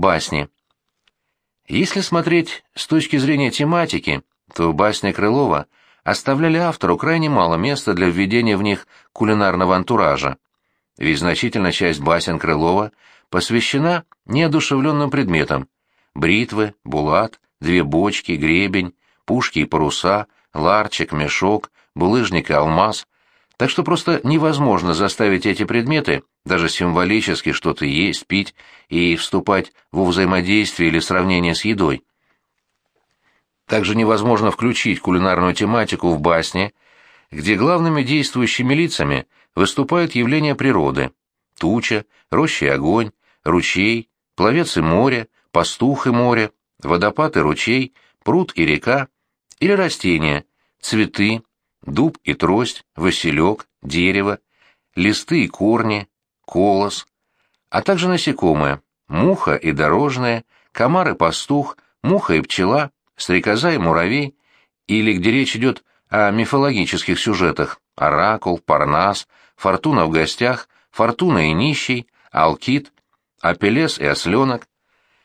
басни. Если смотреть с точки зрения тематики, то басни Крылова оставляли автору крайне мало места для введения в них кулинарного антуража. Ведь значительная часть басен Крылова посвящена неодушевленным предметам – бритвы, булат, две бочки, гребень, пушки и паруса, ларчик, мешок, булыжник и алмаз. Так что просто невозможно заставить эти предметы даже символически что-то есть, пить и вступать во взаимодействие или сравнение с едой. Также невозможно включить кулинарную тематику в басне, где главными действующими лицами выступают явления природы – туча, роща и огонь, ручей, пловец и море, пастух и море, водопад и ручей, пруд и река, или растения, цветы, дуб и трость, василек, дерево, листы и корни, колос, а также насекомые, муха и дорожная, комар и пастух, муха и пчела, стрекоза и муравей, или где речь идет о мифологических сюжетах, оракул, парнас, фортуна в гостях, фортуна и нищий, алкит, апеллес и осленок,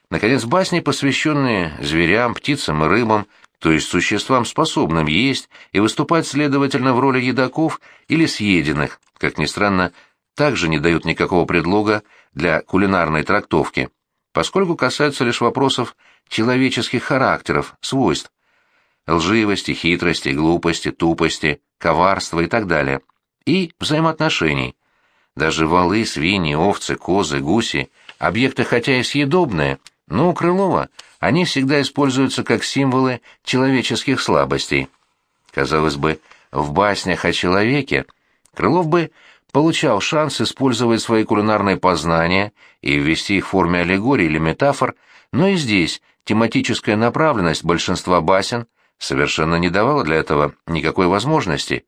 наконец басни, посвященные зверям, птицам и рыбам, то есть существам, способным есть и выступать, следовательно, в роли едоков или съеденных, как ни странно, также не дают никакого предлога для кулинарной трактовки, поскольку касаются лишь вопросов человеческих характеров, свойств, лживости, хитрости, глупости, тупости, коварства и так далее, и взаимоотношений. Даже валы, свиньи, овцы, козы, гуси – объекты хотя и съедобные, но у Крылова они всегда используются как символы человеческих слабостей. Казалось бы, в баснях о человеке Крылов бы получал шанс использовать свои кулинарные познания и ввести их в форме аллегорий или метафор, но и здесь тематическая направленность большинства басен совершенно не давала для этого никакой возможности.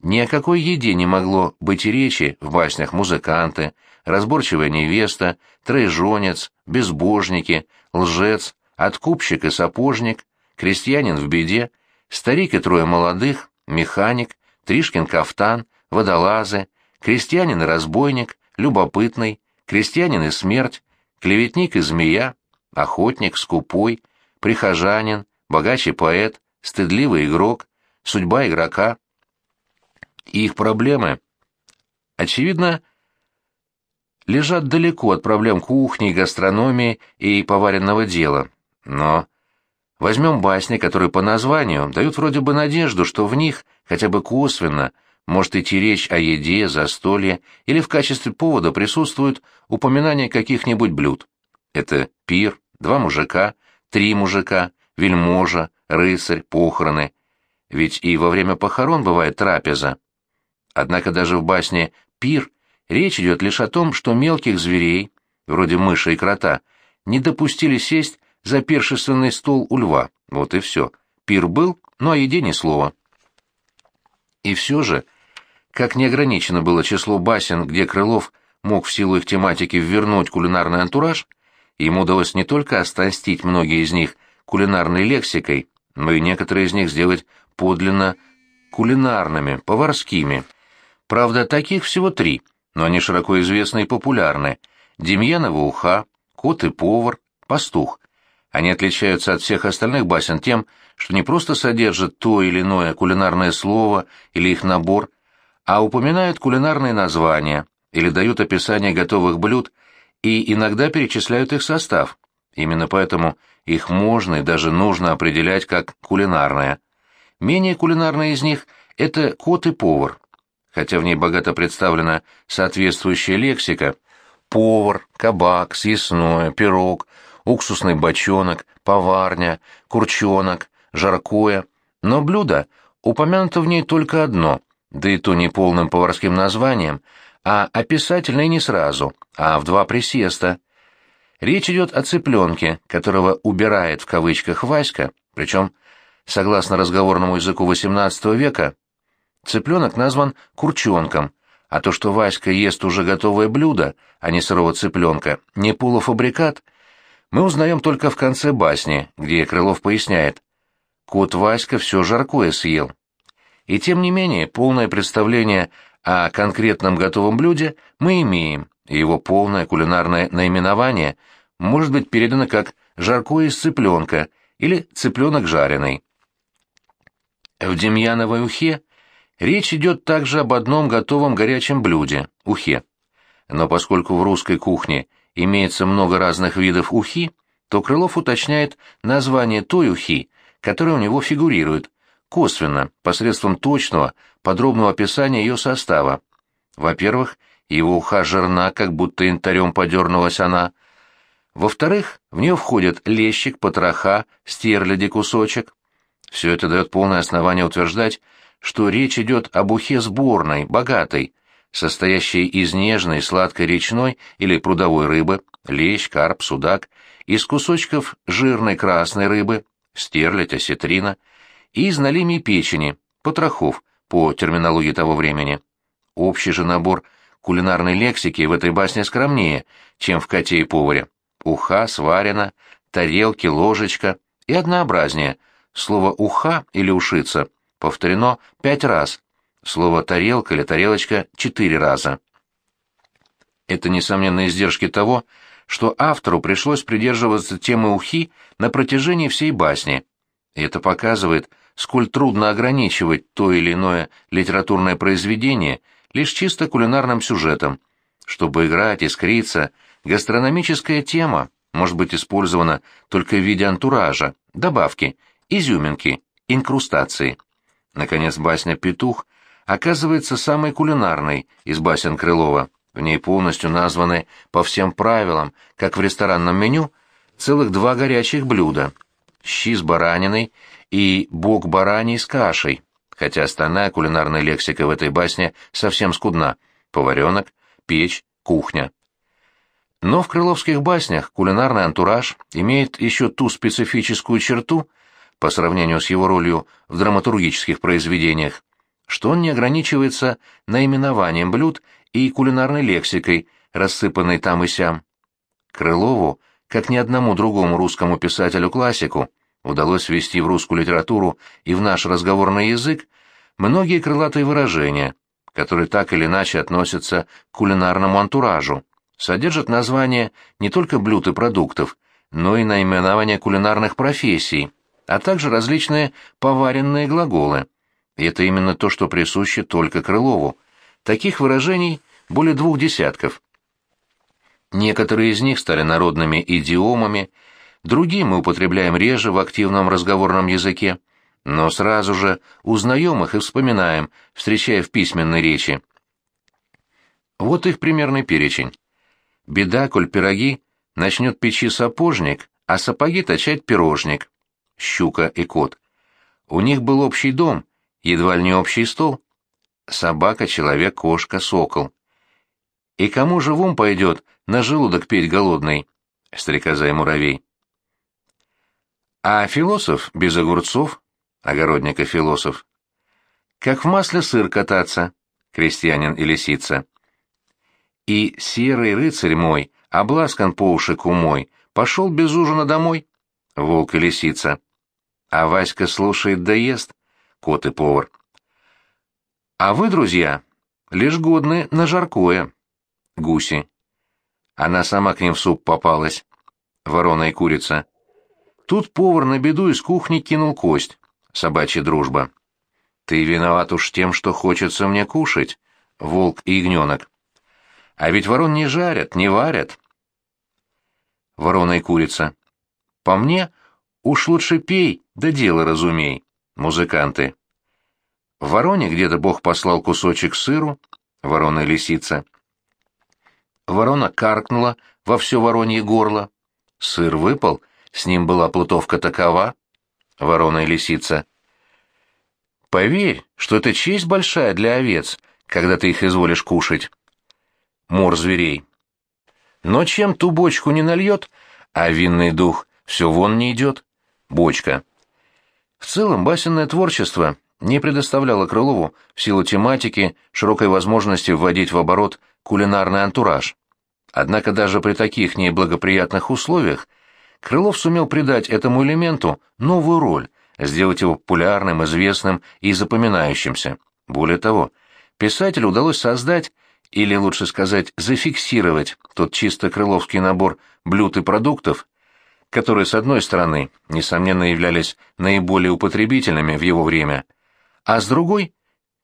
Ни о какой еде не могло быть и речи в баснях музыканты, разборчивая невеста, троежонец, безбожники, лжец, откупщик и сапожник, крестьянин в беде, старик и трое молодых, механик, Тришкин кафтан, водолазы, крестьянин и разбойник, любопытный, крестьянин и смерть, клеветник и змея, охотник, скупой, прихожанин, богачий поэт, стыдливый игрок, судьба игрока. И их проблемы, очевидно, лежат далеко от проблем кухни, гастрономии и поваренного дела. Но возьмем басни, которые по названию дают вроде бы надежду, что в них, хотя бы косвенно, может идти речь о еде, застолье или в качестве повода присутствует упоминание каких-нибудь блюд. Это пир, два мужика, три мужика, вельможа, рыцарь, похороны. Ведь и во время похорон бывает трапеза. Однако даже в басне «Пир» речь идет лишь о том, что мелких зверей, вроде мыши и крота, не допустили сесть за першественный стол у льва. Вот и все. Пир был, но о еде ни слова. И все же как неограничено было число басен, где Крылов мог в силу их тематики ввернуть кулинарный антураж, ему удалось не только остастить многие из них кулинарной лексикой, но и некоторые из них сделать подлинно кулинарными, поварскими. Правда, таких всего три, но они широко известны и популярны. Демьянова уха, кот и повар, пастух. Они отличаются от всех остальных басен тем, что не просто содержат то или иное кулинарное слово или их набор, а упоминают кулинарные названия или дают описание готовых блюд и иногда перечисляют их состав. Именно поэтому их можно и даже нужно определять как кулинарное. Менее кулинарные из них – это кот и повар, хотя в ней богато представлена соответствующая лексика – повар, кабак, съестное, пирог, уксусный бочонок, поварня, курчонок, жаркое, но блюдо упомянуто в ней только одно – да и то не полным поварским названием, а описательно и не сразу, а в два присеста. Речь идет о цыпленке, которого «убирает» в кавычках Васька, причем, согласно разговорному языку XVIII века, цыпленок назван курчонком, а то, что Васька ест уже готовое блюдо, а не сырого цыпленка, не полуфабрикат, мы узнаем только в конце басни, где Крылов поясняет. Кот Васька все жаркое съел. И тем не менее, полное представление о конкретном готовом блюде мы имеем, и его полное кулинарное наименование может быть передано как «жаркое из цыпленка» или «цыпленок жареный». В Демьяновой ухе речь идет также об одном готовом горячем блюде – ухе. Но поскольку в русской кухне имеется много разных видов ухи, то Крылов уточняет название той ухи, которая у него фигурирует, косвенно, посредством точного, подробного описания ее состава. Во-первых, его уха жирна, как будто янтарем подернулась она. Во-вторых, в нее входят лещик, потроха, стерляди кусочек. Все это дает полное основание утверждать, что речь идет об ухе сборной, богатой, состоящей из нежной, сладкой речной или прудовой рыбы, лещ, карп, судак, из кусочков жирной красной рыбы, стерлядь, осетрина, и из налимий печени, потрохов, по терминологии того времени. Общий же набор кулинарной лексики в этой басне скромнее, чем в «Коте и поваре». Уха, сварена, тарелки, ложечка и однообразнее. Слово «уха» или «ушица» повторено пять раз, слово «тарелка» или «тарелочка» четыре раза. Это, несомненно, издержки того, что автору пришлось придерживаться темы ухи на протяжении всей басни. И это показывает, сколь трудно ограничивать то или иное литературное произведение лишь чисто кулинарным сюжетом. Чтобы играть, искриться, гастрономическая тема может быть использована только в виде антуража, добавки, изюминки, инкрустации. Наконец, басня «Петух» оказывается самой кулинарной из басен Крылова. В ней полностью названы по всем правилам, как в ресторанном меню, целых два горячих блюда – щи с бараниной и бок бараний с кашей, хотя остальная кулинарная лексика в этой басне совсем скудна – поваренок, печь, кухня. Но в крыловских баснях кулинарный антураж имеет еще ту специфическую черту, по сравнению с его ролью в драматургических произведениях, что он не ограничивается наименованием блюд и кулинарной лексикой, рассыпанной там и сям. Крылову, как ни одному другому русскому писателю-классику, удалось ввести в русскую литературу и в наш разговорный язык многие крылатые выражения, которые так или иначе относятся к кулинарному антуражу, содержат названия не только блюд и продуктов, но и наименования кулинарных профессий, а также различные поваренные глаголы. И это именно то, что присуще только Крылову. Таких выражений более двух десятков. Некоторые из них стали народными идиомами, другие мы употребляем реже в активном разговорном языке, но сразу же узнаем их и вспоминаем, встречая в письменной речи. Вот их примерный перечень. Беда, коль пироги, начнет печи сапожник, а сапоги точать пирожник. Щука и кот. У них был общий дом, едва ли не общий стол собака, человек, кошка, сокол. И кому же в ум пойдет на желудок петь голодный? Стрекоза и муравей. А философ без огурцов, огородник и философ. Как в масле сыр кататься, крестьянин и лисица. И серый рыцарь мой, обласкан по уши кумой, пошел без ужина домой, волк и лисица. А Васька слушает да ест, кот и повар. А вы, друзья, лишь годны на жаркое. Гуси. Она сама к ним в суп попалась. Ворона и курица. Тут повар на беду из кухни кинул кость. Собачья дружба. Ты виноват уж тем, что хочется мне кушать. Волк и ягненок. А ведь ворон не жарят, не варят. Ворона и курица. По мне, уж лучше пей, да дело разумей. Музыканты. Вороне где-то Бог послал кусочек сыру, ворона и лисица. Ворона каркнула во все воронье горло. Сыр выпал, с ним была плутовка такова, ворона и лисица. Поверь, что это честь большая для овец, когда ты их изволишь кушать. Мор зверей. Но чем ту бочку не нальет, а винный дух все вон не идет. Бочка. В целом, басенное творчество не предоставляла Крылову в силу тематики широкой возможности вводить в оборот кулинарный антураж. Однако даже при таких неблагоприятных условиях Крылов сумел придать этому элементу новую роль, сделать его популярным, известным и запоминающимся. Более того, писателю удалось создать или лучше сказать, зафиксировать тот чисто крыловский набор блюд и продуктов, которые, с одной стороны, несомненно являлись наиболее употребительными в его время, а с другой,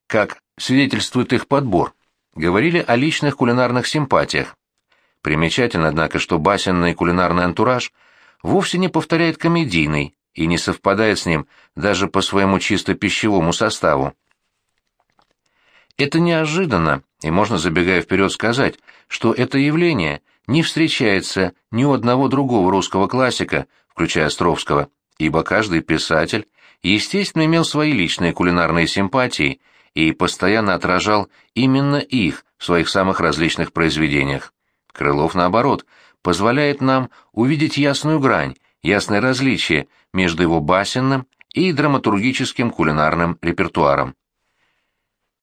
как свидетельствует их подбор, говорили о личных кулинарных симпатиях. Примечательно, однако, что басенный кулинарный антураж вовсе не повторяет комедийный и не совпадает с ним даже по своему чисто пищевому составу. Это неожиданно, и можно, забегая вперед, сказать, что это явление не встречается ни у одного другого русского классика, включая Островского, ибо каждый писатель, естественно, имел свои личные кулинарные симпатии и постоянно отражал именно их в своих самых различных произведениях. Крылов, наоборот, позволяет нам увидеть ясную грань, ясное различие между его басенным и драматургическим кулинарным репертуаром.